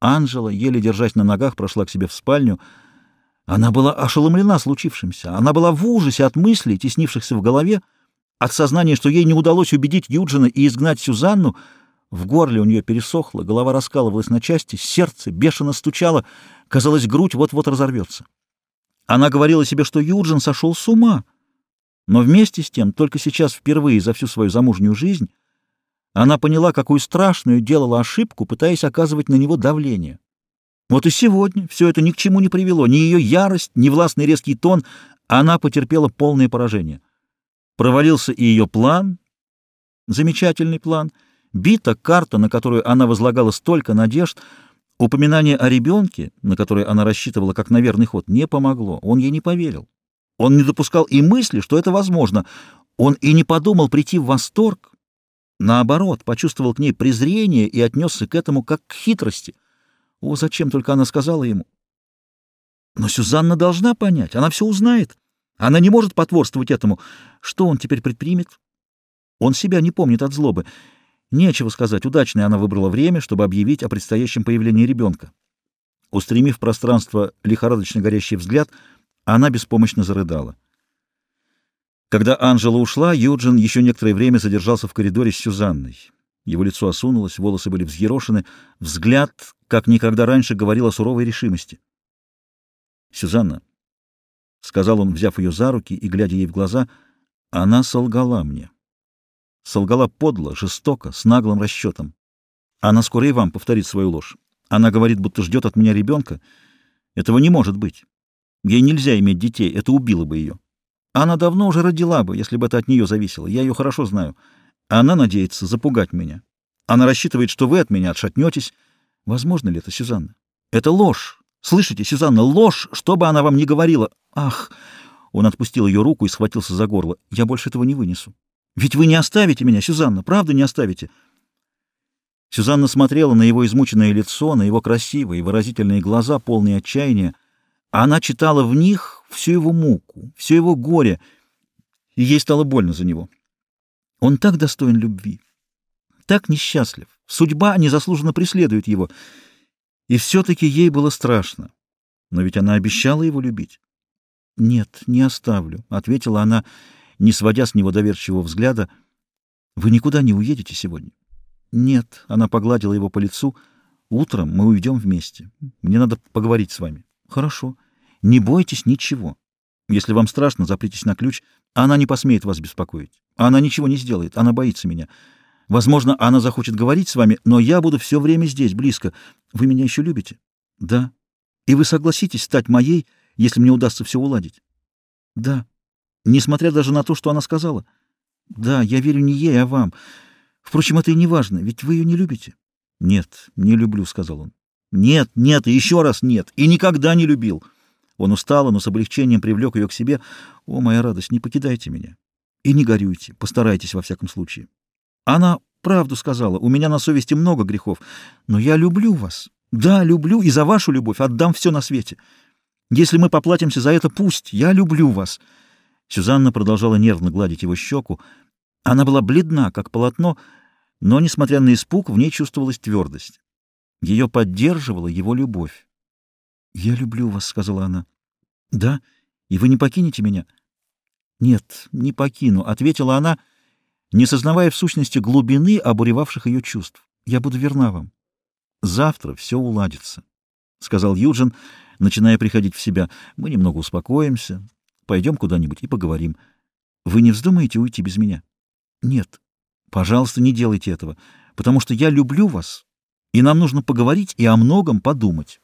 Анжела, еле держась на ногах, прошла к себе в спальню. Она была ошеломлена случившимся. Она была в ужасе от мыслей, теснившихся в голове, от сознания, что ей не удалось убедить Юджина и изгнать Сюзанну. В горле у нее пересохло, голова раскалывалась на части, сердце бешено стучало, казалось, грудь вот-вот разорвется. Она говорила себе, что Юджин сошел с ума, но вместе с тем, только сейчас впервые за всю свою замужнюю жизнь, она поняла, какую страшную делала ошибку, пытаясь оказывать на него давление. Вот и сегодня все это ни к чему не привело, ни ее ярость, ни властный резкий тон, она потерпела полное поражение. Провалился и ее план, замечательный план, бита карта, на которую она возлагала столько надежд, упоминание о ребенке, на которое она рассчитывала как на верный ход, не помогло, он ей не поверил. Он не допускал и мысли, что это возможно. Он и не подумал прийти в восторг, Наоборот, почувствовал к ней презрение и отнесся к этому как к хитрости. О, зачем только она сказала ему? Но Сюзанна должна понять, она все узнает. Она не может потворствовать этому. Что он теперь предпримет? Он себя не помнит от злобы. Нечего сказать, удачное она выбрала время, чтобы объявить о предстоящем появлении ребенка. Устремив пространство лихорадочно горящий взгляд, она беспомощно зарыдала. Когда Анжела ушла, Юджин еще некоторое время задержался в коридоре с Сюзанной. Его лицо осунулось, волосы были взъерошены, взгляд, как никогда раньше, говорил о суровой решимости. «Сюзанна», — сказал он, взяв ее за руки и глядя ей в глаза, — «она солгала мне. Солгала подло, жестоко, с наглым расчетом. Она скоро и вам повторит свою ложь. Она говорит, будто ждет от меня ребенка. Этого не может быть. Ей нельзя иметь детей, это убило бы ее». Она давно уже родила бы, если бы это от нее зависело. Я ее хорошо знаю. Она надеется запугать меня. Она рассчитывает, что вы от меня отшатнетесь. Возможно ли это, Сюзанна? Это ложь. Слышите, Сюзанна, ложь, что бы она вам ни говорила. Ах! Он отпустил ее руку и схватился за горло. Я больше этого не вынесу. Ведь вы не оставите меня, Сюзанна, правда не оставите? Сюзанна смотрела на его измученное лицо, на его красивые выразительные глаза, полные отчаяния. Она читала в них всю его муку, все его горе, и ей стало больно за него. Он так достоин любви, так несчастлив. Судьба незаслуженно преследует его. И все-таки ей было страшно. Но ведь она обещала его любить. «Нет, не оставлю», — ответила она, не сводя с него доверчивого взгляда. «Вы никуда не уедете сегодня?» «Нет», — она погладила его по лицу. «Утром мы уйдем вместе. Мне надо поговорить с вами». Хорошо. Не бойтесь ничего. Если вам страшно, запритесь на ключ. Она не посмеет вас беспокоить. Она ничего не сделает. Она боится меня. Возможно, она захочет говорить с вами, но я буду все время здесь, близко. Вы меня еще любите? Да. И вы согласитесь стать моей, если мне удастся все уладить? Да. Несмотря даже на то, что она сказала? Да, я верю не ей, а вам. Впрочем, это и не важно, ведь вы ее не любите. Нет, не люблю, — сказал он. Нет, нет и еще раз нет, и никогда не любил. Он устало, но с облегчением привлек ее к себе. О, моя радость, не покидайте меня. И не горюйте, постарайтесь во всяком случае. Она правду сказала, у меня на совести много грехов, но я люблю вас. Да, люблю, и за вашу любовь отдам все на свете. Если мы поплатимся за это, пусть, я люблю вас. Сюзанна продолжала нервно гладить его щеку. Она была бледна, как полотно, но, несмотря на испуг, в ней чувствовалась твердость. Ее поддерживала его любовь. «Я люблю вас», — сказала она. «Да? И вы не покинете меня?» «Нет, не покину», — ответила она, не сознавая в сущности глубины обуревавших ее чувств. «Я буду верна вам. Завтра все уладится», — сказал Юджин, начиная приходить в себя. «Мы немного успокоимся, пойдем куда-нибудь и поговорим. Вы не вздумаете уйти без меня?» «Нет. Пожалуйста, не делайте этого, потому что я люблю вас и нам нужно поговорить и о многом подумать.